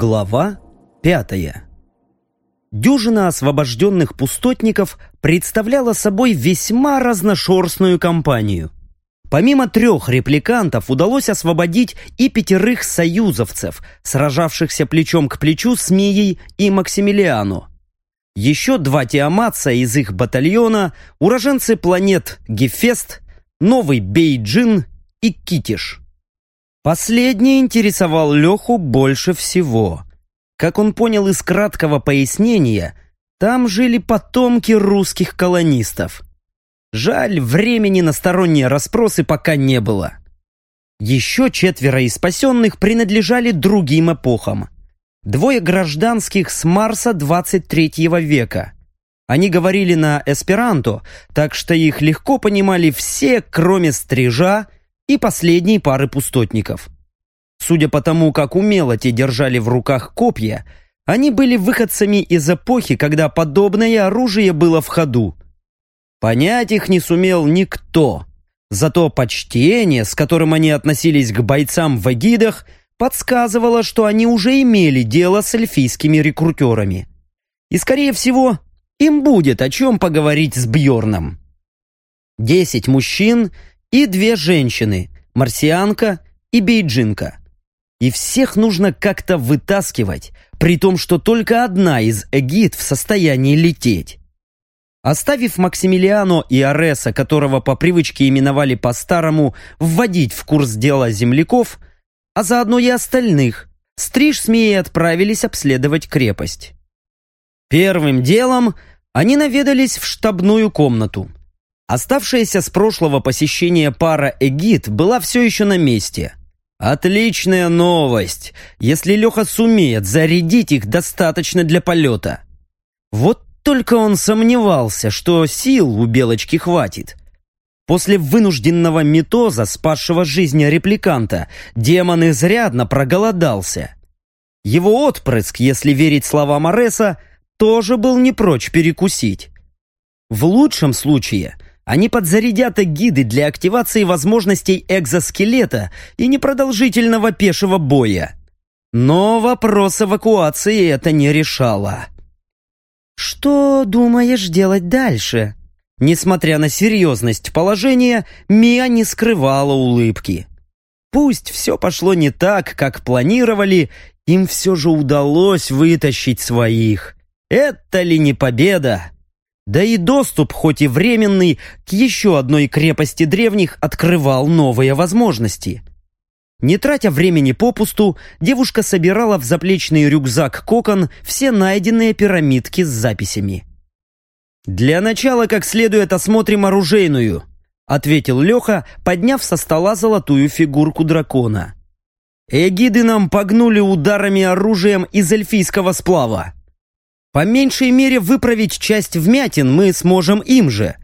Глава пятая Дюжина освобожденных пустотников представляла собой весьма разношерстную компанию. Помимо трех репликантов удалось освободить и пятерых союзовцев, сражавшихся плечом к плечу с Мией и Максимилиану. Еще два тиаматца из их батальона, уроженцы планет Гефест, Новый Бейджин и Китиш. Последний интересовал Леху больше всего. Как он понял из краткого пояснения, там жили потомки русских колонистов. Жаль, времени на сторонние расспросы пока не было. Еще четверо из спасенных принадлежали другим эпохам. Двое гражданских с Марса 23 века. Они говорили на эсперанто, так что их легко понимали все, кроме стрижа и последней пары пустотников. Судя по тому, как умело те держали в руках копья, они были выходцами из эпохи, когда подобное оружие было в ходу. Понять их не сумел никто. Зато почтение, с которым они относились к бойцам в эгидах, подсказывало, что они уже имели дело с эльфийскими рекрутерами. И, скорее всего, им будет о чем поговорить с Бьорном. Десять мужчин и две женщины, марсианка и бейджинка. И всех нужно как-то вытаскивать, при том, что только одна из эгид в состоянии лететь. Оставив Максимилиано и Ареса, которого по привычке именовали по-старому, вводить в курс дела земляков, а заодно и остальных, Стриж с Мией отправились обследовать крепость. Первым делом они наведались в штабную комнату. Оставшаяся с прошлого посещения пара эгид была все еще на месте. Отличная новость, если Леха сумеет зарядить их достаточно для полета. Вот только он сомневался, что сил у Белочки хватит. После вынужденного метоза, спасшего жизни репликанта, демон изрядно проголодался. Его отпрыск, если верить словам Ареса, тоже был не прочь перекусить. В лучшем случае – они подзарядят гиды для активации возможностей экзоскелета и непродолжительного пешего боя. Но вопрос эвакуации это не решало. «Что думаешь делать дальше?» Несмотря на серьезность положения, Мия не скрывала улыбки. Пусть все пошло не так, как планировали, им все же удалось вытащить своих. Это ли не победа? Да и доступ, хоть и временный, к еще одной крепости древних открывал новые возможности. Не тратя времени попусту, девушка собирала в заплечный рюкзак кокон все найденные пирамидки с записями. «Для начала как следует осмотрим оружейную», ответил Леха, подняв со стола золотую фигурку дракона. «Эгиды нам погнули ударами оружием из эльфийского сплава. По меньшей мере выправить часть вмятин мы сможем им же.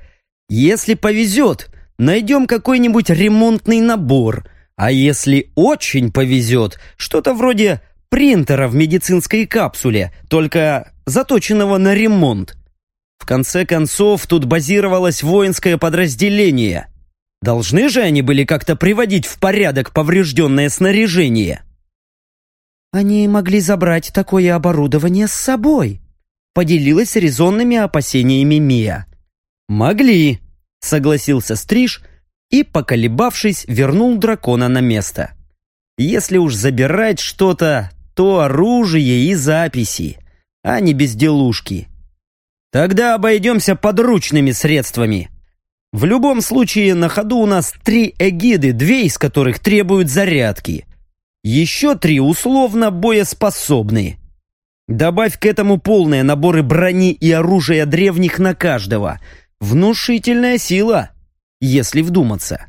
Если повезет, найдем какой-нибудь ремонтный набор, а если очень повезет, что-то вроде принтера в медицинской капсуле, только заточенного на ремонт. В конце концов, тут базировалось воинское подразделение. Должны же они были как-то приводить в порядок поврежденное снаряжение. Они могли забрать такое оборудование с собой, поделилась резонными опасениями Мия. «Могли», — согласился Стриж и, поколебавшись, вернул дракона на место. «Если уж забирать что-то, то оружие и записи, а не безделушки. Тогда обойдемся подручными средствами. В любом случае, на ходу у нас три эгиды, две из которых требуют зарядки. Еще три условно боеспособны. Добавь к этому полные наборы брони и оружия древних на каждого. Внушительная сила, если вдуматься.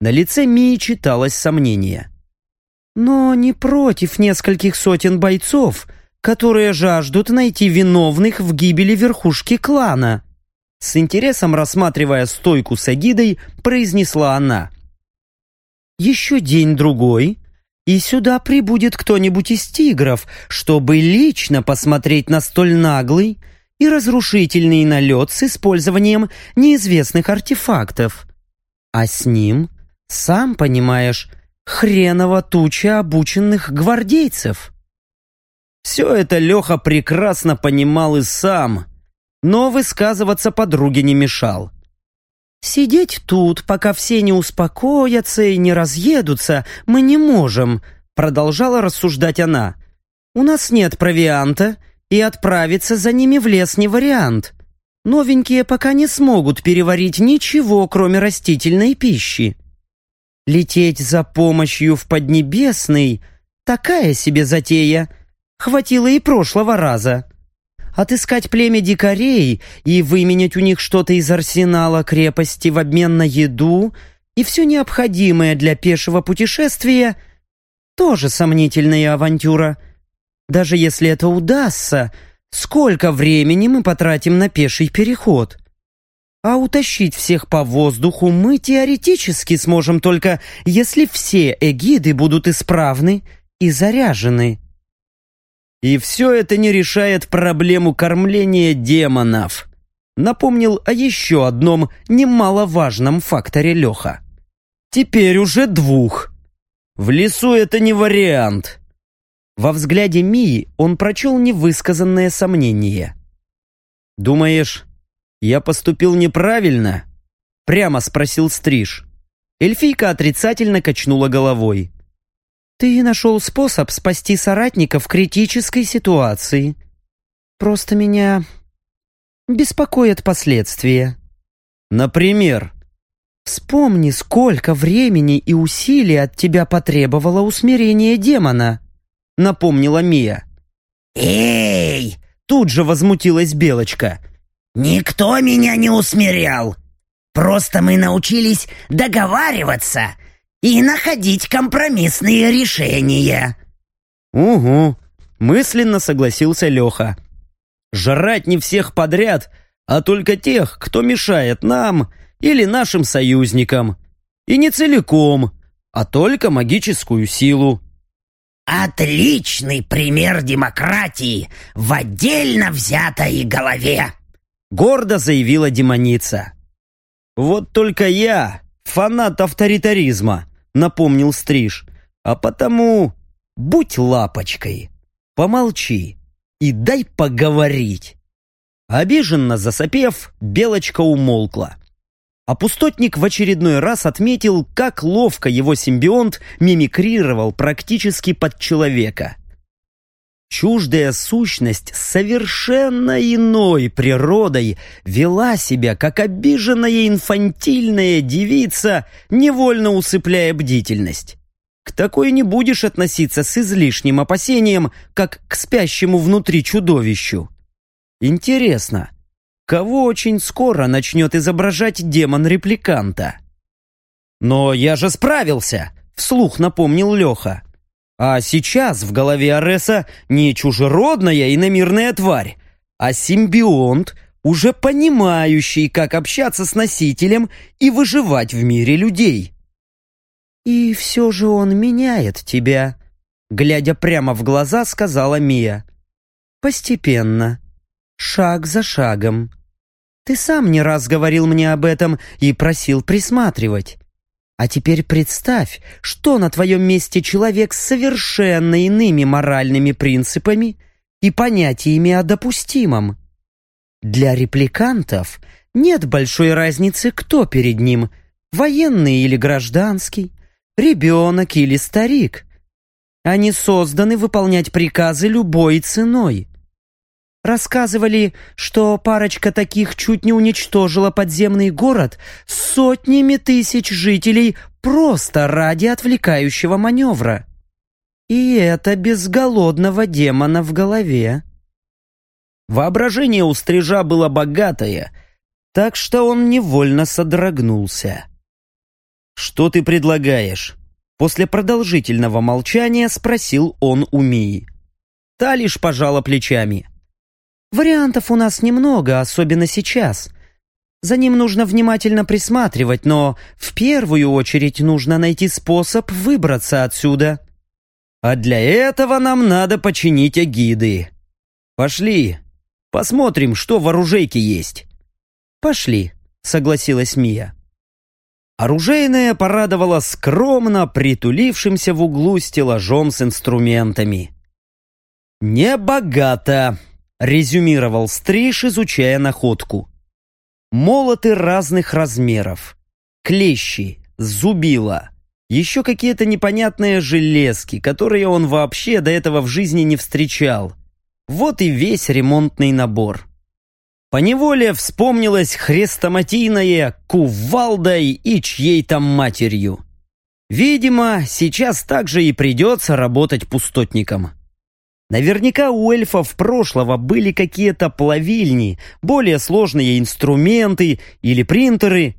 На лице Мии читалось сомнение. «Но не против нескольких сотен бойцов, которые жаждут найти виновных в гибели верхушки клана», с интересом рассматривая стойку с Агидой, произнесла она. «Еще день-другой, и сюда прибудет кто-нибудь из тигров, чтобы лично посмотреть на столь наглый и разрушительный налет с использованием неизвестных артефактов. А с ним, сам понимаешь, хреново туча обученных гвардейцев. Все это Леха прекрасно понимал и сам, но высказываться подруге не мешал. «Сидеть тут, пока все не успокоятся и не разъедутся, мы не можем», продолжала рассуждать она. «У нас нет провианта, и отправиться за ними в лес не вариант. Новенькие пока не смогут переварить ничего, кроме растительной пищи. Лететь за помощью в Поднебесный — такая себе затея. Хватило и прошлого раза. Отыскать племя дикарей и выменять у них что-то из арсенала крепости в обмен на еду и все необходимое для пешего путешествия — тоже сомнительная авантюра. Даже если это удастся, сколько времени мы потратим на пеший переход? А утащить всех по воздуху мы теоретически сможем только, если все эгиды будут исправны и заряжены. И все это не решает проблему кормления демонов. Напомнил о еще одном немаловажном факторе Леха. Теперь уже двух. В лесу это не вариант. Во взгляде Мии он прочел невысказанное сомнение. «Думаешь, я поступил неправильно?» Прямо спросил Стриж. Эльфийка отрицательно качнула головой. «Ты нашел способ спасти соратника в критической ситуации. Просто меня беспокоят последствия». «Например?» «Вспомни, сколько времени и усилий от тебя потребовало усмирение демона», — напомнила Мия. «Эй!» — тут же возмутилась Белочка. «Никто меня не усмирял. Просто мы научились договариваться и находить компромиссные решения». «Угу», — мысленно согласился Леха. «Жрать не всех подряд, а только тех, кто мешает нам или нашим союзникам. И не целиком, а только магическую силу». «Отличный пример демократии в отдельно взятой голове!» гордо заявила демоница. «Вот только я фанат авторитаризма», — напомнил Стриж. «А потому будь лапочкой, помолчи и дай поговорить». Обиженно засопев, Белочка умолкла. А пустотник в очередной раз отметил, как ловко его симбионт мимикрировал практически под человека чуждая сущность совершенно иной природой вела себя, как обиженная инфантильная девица, невольно усыпляя бдительность. К такой не будешь относиться с излишним опасением, как к спящему внутри чудовищу. Интересно, кого очень скоро начнет изображать демон репликанта? «Но я же справился!» — вслух напомнил Леха. А сейчас в голове Ареса не чужеродная иномирная тварь, а симбионт, уже понимающий, как общаться с носителем и выживать в мире людей. «И все же он меняет тебя», — глядя прямо в глаза, сказала Мия. «Постепенно, шаг за шагом. Ты сам не раз говорил мне об этом и просил присматривать. А теперь представь, что на твоем месте человек с совершенно иными моральными принципами и понятиями о допустимом. Для репликантов нет большой разницы, кто перед ним – военный или гражданский, ребенок или старик. Они созданы выполнять приказы любой ценой. Рассказывали, что парочка таких чуть не уничтожила подземный город с сотнями тысяч жителей просто ради отвлекающего маневра. И это без голодного демона в голове. Воображение у стрижа было богатое, так что он невольно содрогнулся. «Что ты предлагаешь?» После продолжительного молчания спросил он у Мии. Та лишь пожала плечами. Вариантов у нас немного, особенно сейчас. За ним нужно внимательно присматривать, но в первую очередь нужно найти способ выбраться отсюда. А для этого нам надо починить агиды. Пошли, посмотрим, что в оружейке есть. Пошли, согласилась Мия. Оружейная порадовала скромно притулившимся в углу стеллажом с инструментами. «Небогато», — резюмировал Стриж, изучая находку. «Молоты разных размеров, клещи, зубила, еще какие-то непонятные железки, которые он вообще до этого в жизни не встречал. Вот и весь ремонтный набор». Поневоле вспомнилось хрестоматийное кувалдой и чьей-то матерью. Видимо, сейчас также и придется работать пустотником. Наверняка у эльфов прошлого были какие-то плавильни, более сложные инструменты или принтеры,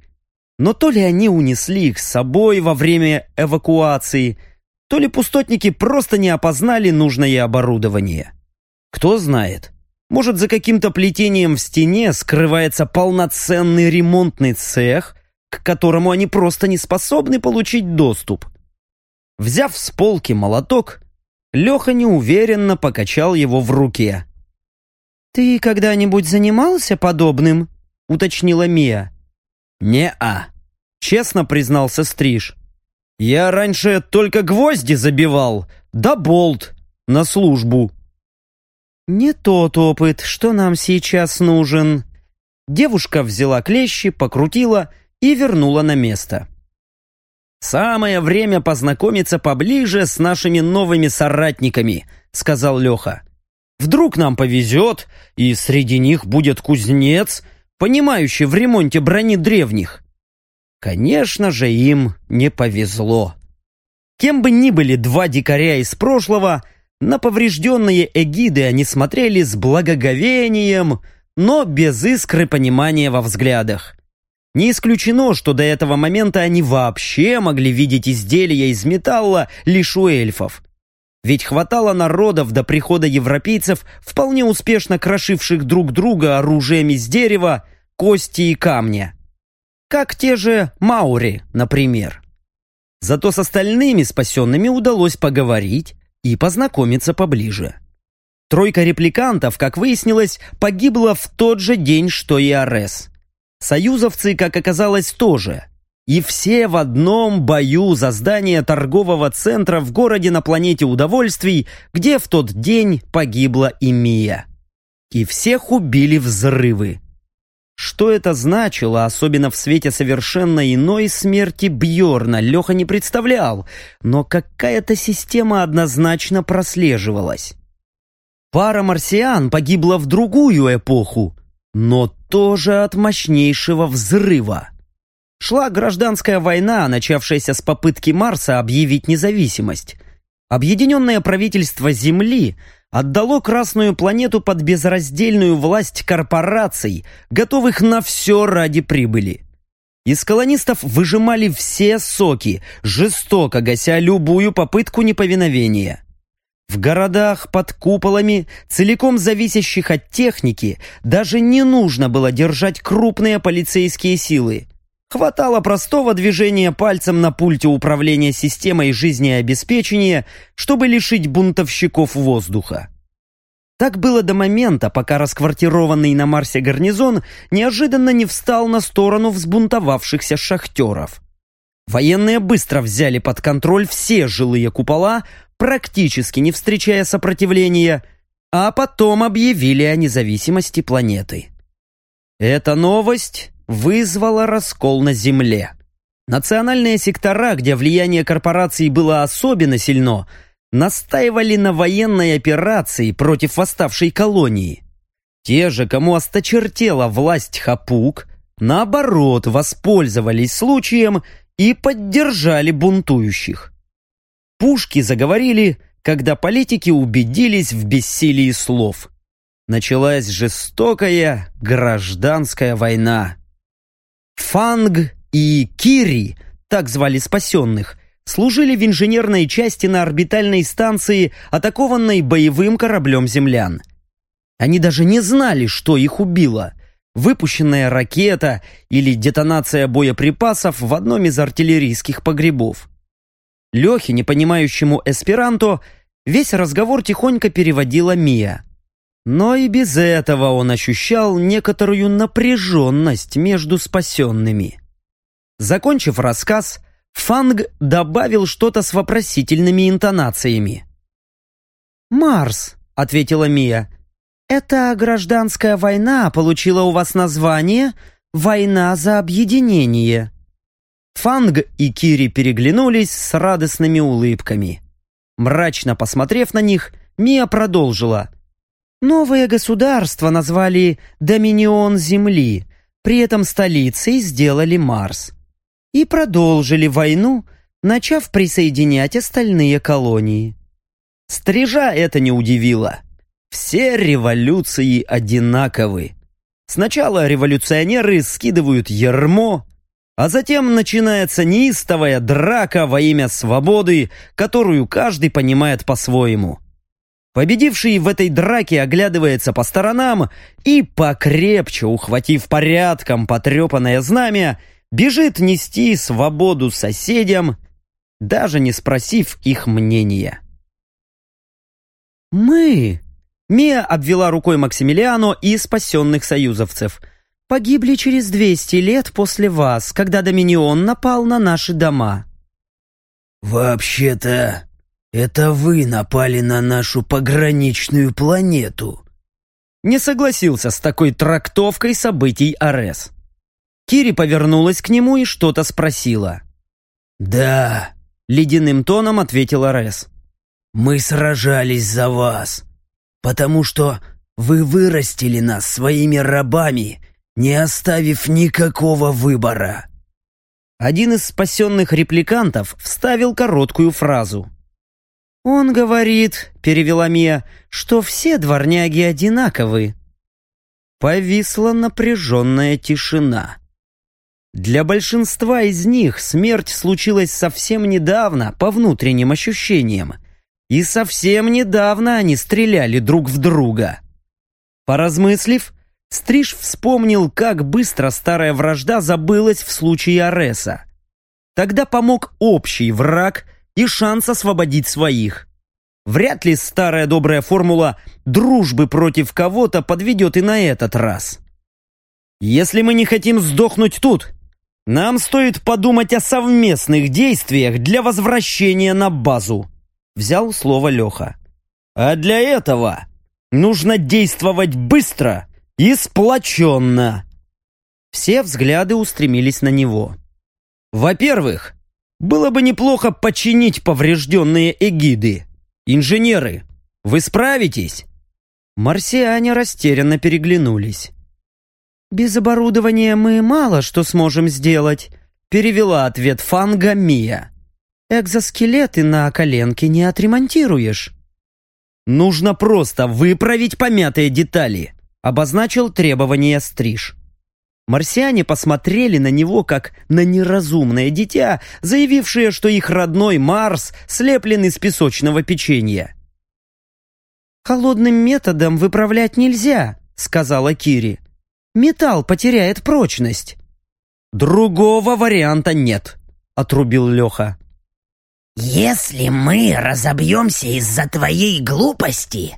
но то ли они унесли их с собой во время эвакуации, то ли пустотники просто не опознали нужное оборудование. Кто знает, может за каким-то плетением в стене скрывается полноценный ремонтный цех, к которому они просто не способны получить доступ. Взяв с полки молоток, Леха неуверенно покачал его в руке. «Ты когда-нибудь занимался подобным?» — уточнила Мия. «Не-а», — честно признался Стриж. «Я раньше только гвозди забивал, да болт на службу». «Не тот опыт, что нам сейчас нужен». Девушка взяла клещи, покрутила и вернула на место. «Самое время познакомиться поближе с нашими новыми соратниками», — сказал Леха. «Вдруг нам повезет, и среди них будет кузнец, понимающий в ремонте брони древних». Конечно же, им не повезло. Кем бы ни были два дикаря из прошлого, на поврежденные эгиды они смотрели с благоговением, но без искры понимания во взглядах. Не исключено, что до этого момента они вообще могли видеть изделия из металла лишь у эльфов. Ведь хватало народов до прихода европейцев, вполне успешно крошивших друг друга оружием из дерева, кости и камня. Как те же Маури, например. Зато с остальными спасенными удалось поговорить и познакомиться поближе. Тройка репликантов, как выяснилось, погибла в тот же день, что и Арес. Союзовцы, как оказалось, тоже. И все в одном бою за здание торгового центра в городе на планете удовольствий, где в тот день погибла и Мия. И всех убили взрывы. Что это значило, особенно в свете совершенно иной смерти Бьорна, Леха не представлял, но какая-то система однозначно прослеживалась. Пара марсиан погибла в другую эпоху, но тоже от мощнейшего взрыва. Шла гражданская война, начавшаяся с попытки Марса объявить независимость. Объединенное правительство Земли отдало Красную планету под безраздельную власть корпораций, готовых на все ради прибыли. Из колонистов выжимали все соки, жестоко гася любую попытку неповиновения. В городах под куполами, целиком зависящих от техники, даже не нужно было держать крупные полицейские силы. Хватало простого движения пальцем на пульте управления системой жизнеобеспечения, чтобы лишить бунтовщиков воздуха. Так было до момента, пока расквартированный на Марсе гарнизон неожиданно не встал на сторону взбунтовавшихся шахтеров. Военные быстро взяли под контроль все жилые купола, практически не встречая сопротивления, а потом объявили о независимости планеты. Эта новость вызвала раскол на Земле. Национальные сектора, где влияние корпораций было особенно сильно, настаивали на военной операции против восставшей колонии. Те же, кому осточертела власть Хапук, наоборот, воспользовались случаем и поддержали бунтующих. Пушки заговорили, когда политики убедились в бессилии слов. Началась жестокая гражданская война. Фанг и Кири, так звали спасенных, служили в инженерной части на орбитальной станции, атакованной боевым кораблем землян. Они даже не знали, что их убило. Выпущенная ракета или детонация боеприпасов в одном из артиллерийских погребов. Лехе, не понимающему эсперанто, весь разговор тихонько переводила Мия. Но и без этого он ощущал некоторую напряженность между спасенными. Закончив рассказ, Фанг добавил что-то с вопросительными интонациями. «Марс, — ответила Мия. «Эта гражданская война получила у вас название «Война за объединение». Фанг и Кири переглянулись с радостными улыбками. Мрачно посмотрев на них, Мия продолжила. Новое государство назвали «Доминион Земли», при этом столицей сделали Марс. И продолжили войну, начав присоединять остальные колонии. Стрижа это не удивило. Все революции одинаковы. Сначала революционеры скидывают ермо, а затем начинается неистовая драка во имя свободы, которую каждый понимает по-своему. Победивший в этой драке оглядывается по сторонам и, покрепче ухватив порядком потрепанное знамя, бежит нести свободу соседям, даже не спросив их мнения. «Мы!» — Мия обвела рукой Максимилиано и спасенных союзовцев — погибли через 200 лет после вас, когда Доминион напал на наши дома». «Вообще-то, это вы напали на нашу пограничную планету». Не согласился с такой трактовкой событий Арес. Кири повернулась к нему и что-то спросила. «Да», — ледяным тоном ответил Арес. «Мы сражались за вас, потому что вы вырастили нас своими рабами не оставив никакого выбора. Один из спасенных репликантов вставил короткую фразу. «Он говорит, — перевела Мия, — что все дворняги одинаковы». Повисла напряженная тишина. Для большинства из них смерть случилась совсем недавно, по внутренним ощущениям. И совсем недавно они стреляли друг в друга. Поразмыслив, Стриж вспомнил, как быстро старая вражда забылась в случае Ареса. Тогда помог общий враг и шанс освободить своих. Вряд ли старая добрая формула дружбы против кого-то подведет и на этот раз. Если мы не хотим сдохнуть тут, нам стоит подумать о совместных действиях для возвращения на базу. Взял слово Леха. А для этого нужно действовать быстро и сплоченно. Все взгляды устремились на него. Во-первых, было бы неплохо починить поврежденные эгиды. Инженеры, вы справитесь? Марсиане растерянно переглянулись. «Без оборудования мы мало что сможем сделать», перевела ответ Фанга Мия. «Экзоскелеты на коленке не отремонтируешь». «Нужно просто выправить помятые детали обозначил требования стриж. Марсиане посмотрели на него как на неразумное дитя, заявившее, что их родной Марс слеплен из песочного печенья. «Холодным методом выправлять нельзя», — сказала Кири. «Металл потеряет прочность». «Другого варианта нет», — отрубил Леха. «Если мы разобьемся из-за твоей глупости,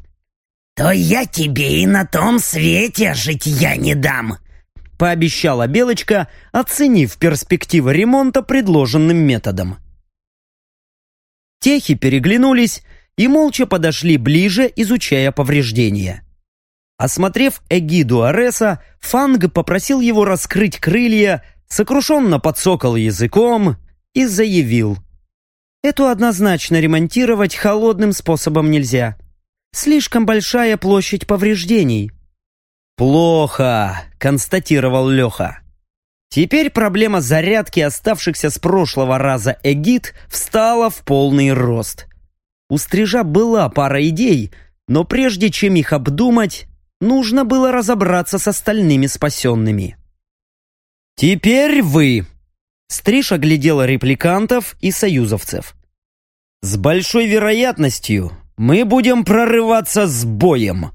то я тебе и на том свете жить я не дам!» Пообещала Белочка, оценив перспективы ремонта предложенным методом. Техи переглянулись и молча подошли ближе, изучая повреждения. Осмотрев эгиду Ареса, Фанг попросил его раскрыть крылья, сокрушенно подсокал языком и заявил. «Эту однозначно ремонтировать холодным способом нельзя. Слишком большая площадь повреждений». «Плохо», — констатировал Леха. Теперь проблема зарядки оставшихся с прошлого раза эгид встала в полный рост. У стрижа была пара идей, но прежде чем их обдумать, нужно было разобраться с остальными спасенными. «Теперь вы!» Стриж оглядела репликантов и союзовцев. «С большой вероятностью мы будем прорываться с боем.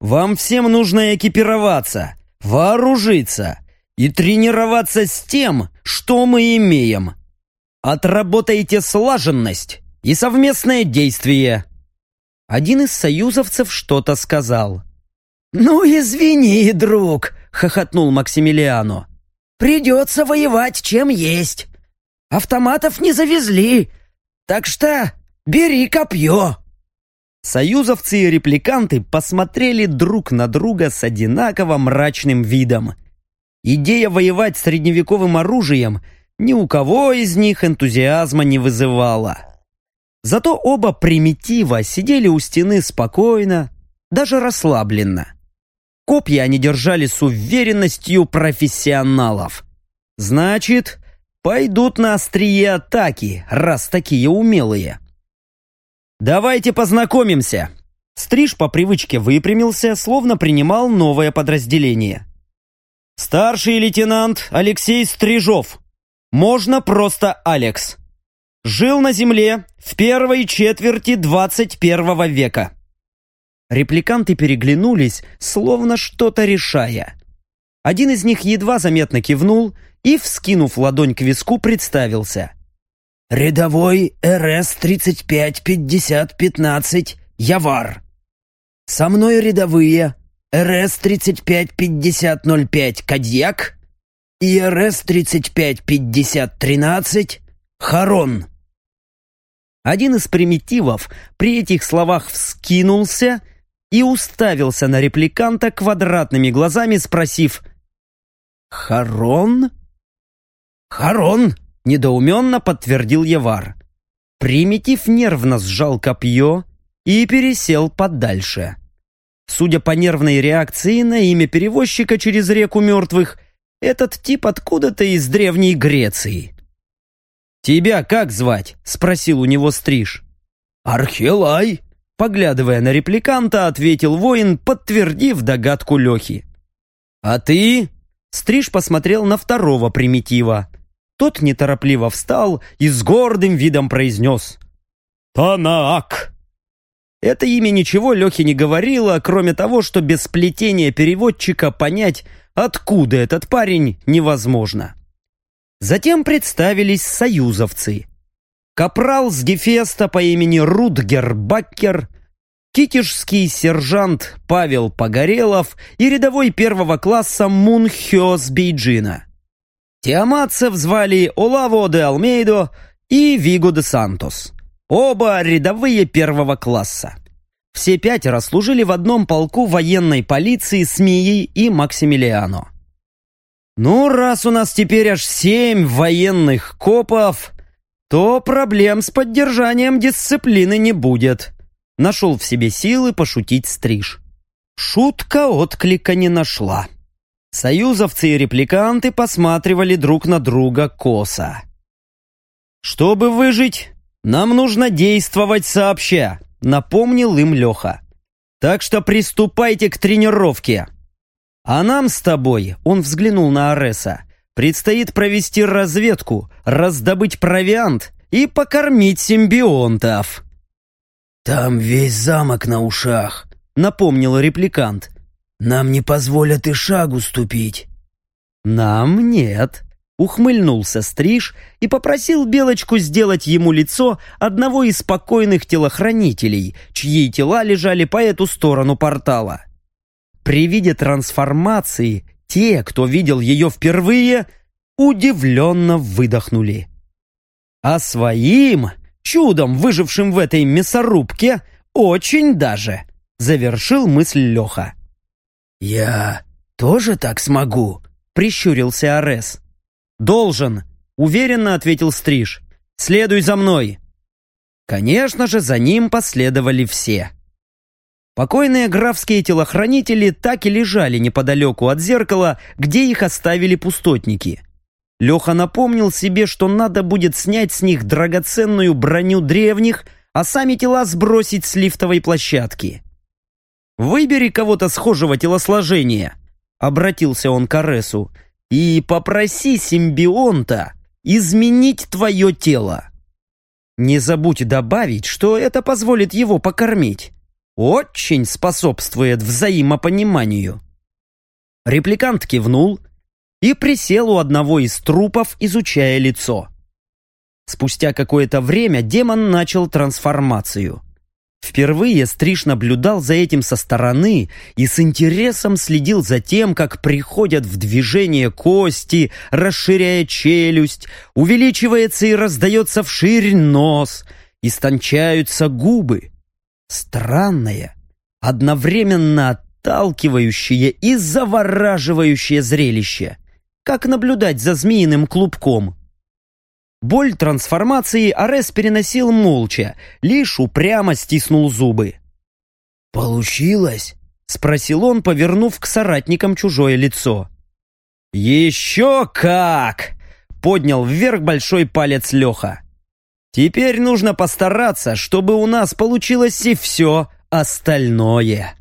Вам всем нужно экипироваться, вооружиться и тренироваться с тем, что мы имеем. Отработайте слаженность и совместное действие. Один из союзовцев что-то сказал. «Ну, извини, друг», — хохотнул Максимилиано. «Придется воевать, чем есть. Автоматов не завезли, так что бери копье». Союзовцы и репликанты посмотрели друг на друга с одинаково мрачным видом. Идея воевать средневековым оружием ни у кого из них энтузиазма не вызывала. Зато оба примитива сидели у стены спокойно, даже расслабленно. Копья они держали с уверенностью профессионалов. Значит, пойдут на острие атаки, раз такие умелые. «Давайте познакомимся!» Стриж по привычке выпрямился, словно принимал новое подразделение. «Старший лейтенант Алексей Стрижов. Можно просто Алекс. Жил на Земле в первой четверти 21 века». Репликанты переглянулись, словно что-то решая. Один из них едва заметно кивнул и, вскинув ладонь к виску, представился. «Рядовой РС-35-50-15 Явар. Со мной рядовые РС-35-50-05 Кадьяк и РС-35-50-13 Харон». Один из примитивов при этих словах вскинулся и уставился на репликанта квадратными глазами, спросив «Харон?» «Харон!» — недоуменно подтвердил Евар. Примитив нервно сжал копье и пересел подальше. Судя по нервной реакции на имя перевозчика через реку мертвых, этот тип откуда-то из Древней Греции. «Тебя как звать?» — спросил у него Стриж. «Архилай!» — поглядывая на репликанта, ответил воин, подтвердив догадку Лехи. «А ты?» Стриж посмотрел на второго примитива. Тот неторопливо встал и с гордым видом произнес «Танаак». Это имя ничего Лехе не говорило, кроме того, что без сплетения переводчика понять, откуда этот парень, невозможно. Затем представились союзовцы. Капрал с Гефеста по имени Рудгер Баккер, китежский сержант Павел Погорелов и рядовой первого класса Мунхё с Бейджина. Тиаматцев звали Олаво де Алмейдо и Виго де Сантос. Оба рядовые первого класса. Все пятеро служили в одном полку военной полиции с Мией и Максимилиано. Ну, раз у нас теперь аж семь военных копов, то проблем с поддержанием дисциплины не будет. Нашел в себе силы пошутить стриж. Шутка отклика не нашла. Союзовцы и репликанты посматривали друг на друга косо. «Чтобы выжить, нам нужно действовать сообща», — напомнил им Леха. «Так что приступайте к тренировке. А нам с тобой, — он взглянул на Ареса, — предстоит провести разведку, раздобыть провиант и покормить симбионтов». «Там весь замок на ушах», — напомнил репликант. Нам не позволят и шагу ступить». «Нам нет», — ухмыльнулся Стриж и попросил Белочку сделать ему лицо одного из спокойных телохранителей, чьи тела лежали по эту сторону портала. При виде трансформации те, кто видел ее впервые, удивленно выдохнули. А своим, чудом выжившим в этой мясорубке, очень даже, завершил мысль Леха. «Я тоже так смогу?» — прищурился Арес. «Должен», — уверенно ответил Стриж. «Следуй за мной». Конечно же, за ним последовали все. Покойные графские телохранители так и лежали неподалеку от зеркала, где их оставили пустотники. Леха напомнил себе, что надо будет снять с них драгоценную броню древних, а сами тела сбросить с лифтовой площадки. Выбери кого-то схожего телосложения, обратился он к Аресу, и попроси симбионта изменить твое тело. Не забудь добавить, что это позволит его покормить. Очень способствует взаимопониманию. Репликант кивнул и присел у одного из трупов, изучая лицо. Спустя какое-то время демон начал трансформацию. Впервые Стриж наблюдал за этим со стороны и с интересом следил за тем, как приходят в движение кости, расширяя челюсть, увеличивается и раздается вширь нос, истончаются губы. Странное, одновременно отталкивающее и завораживающее зрелище, как наблюдать за змеиным клубком. Боль трансформации Арес переносил молча, лишь упрямо стиснул зубы. «Получилось?» — спросил он, повернув к соратникам чужое лицо. «Еще как!» — поднял вверх большой палец Леха. «Теперь нужно постараться, чтобы у нас получилось и все остальное».